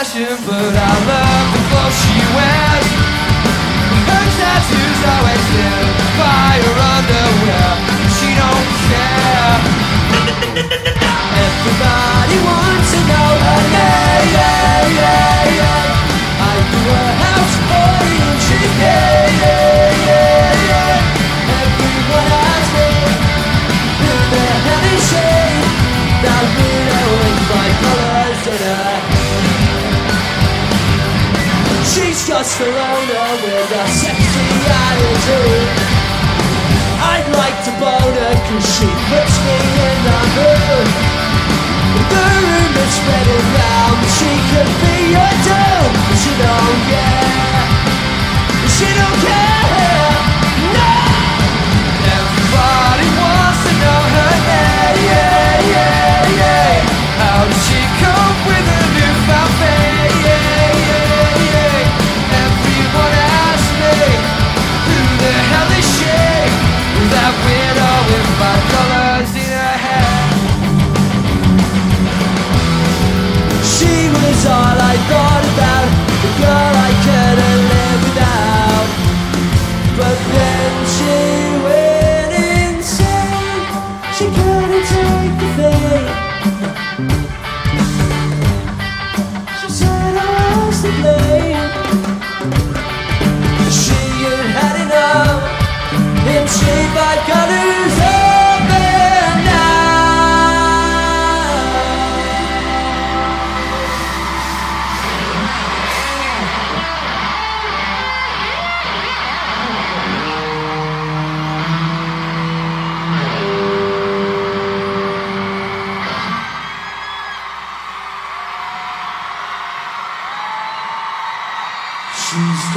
passion, but I love the clothes she She's just a loner with a sexy attitude. I'd like to bone her cause she puts me in the mood. The room is spreading round, she could be. a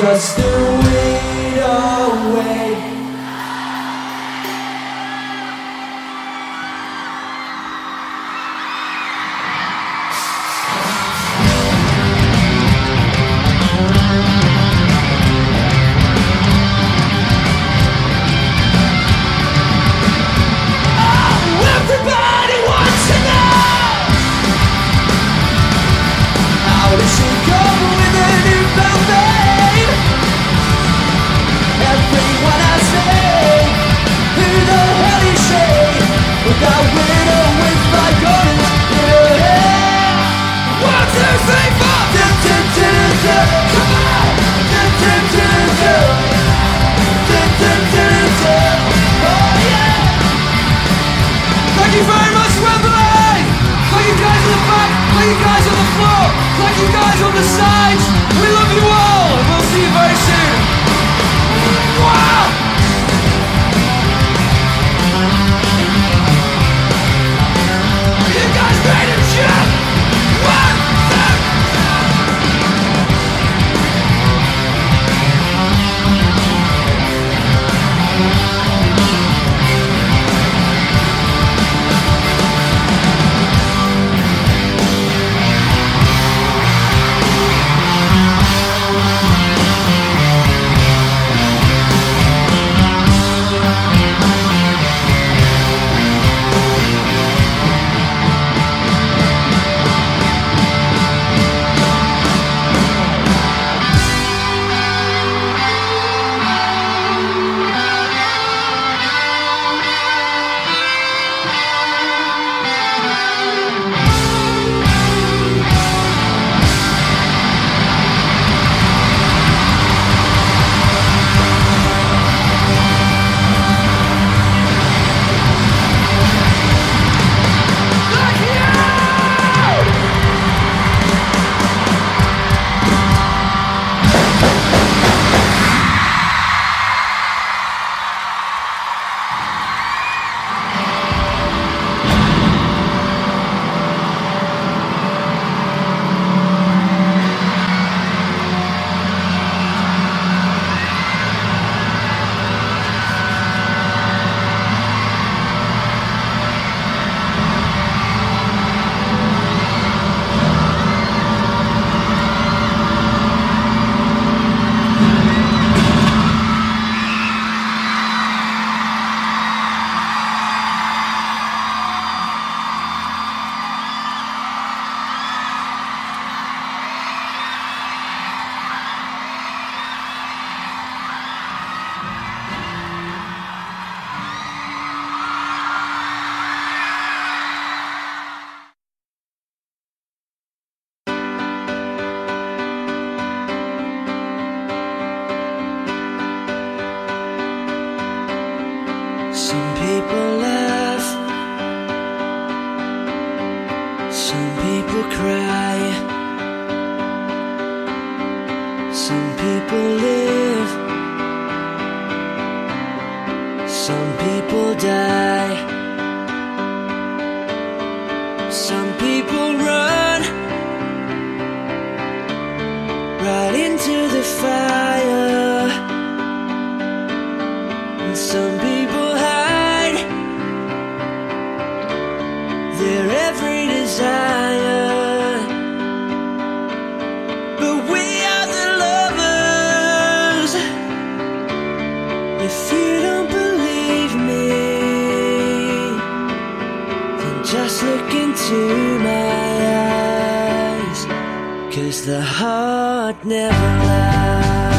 just do it. Like you guys on the sides. We love you all. And we'll see you very soon. Wow! You guys made it, shit! What the... right Just look into my eyes, cause the heart never lies.